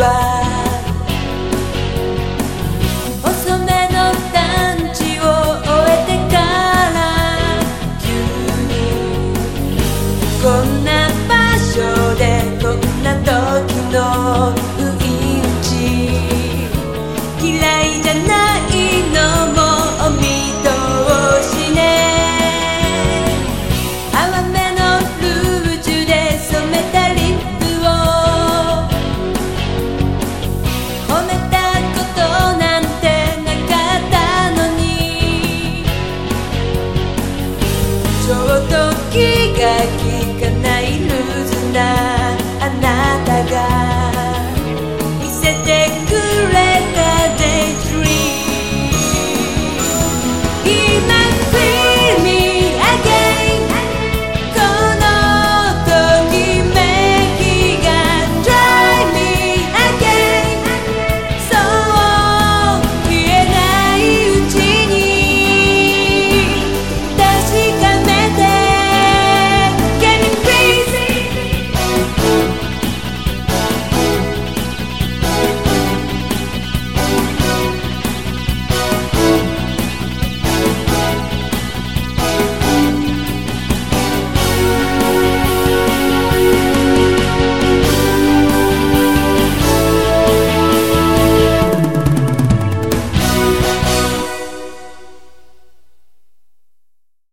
は。遅めのランを終えてから急にこんな場所でこんな時のちょっと気が利かないルーズな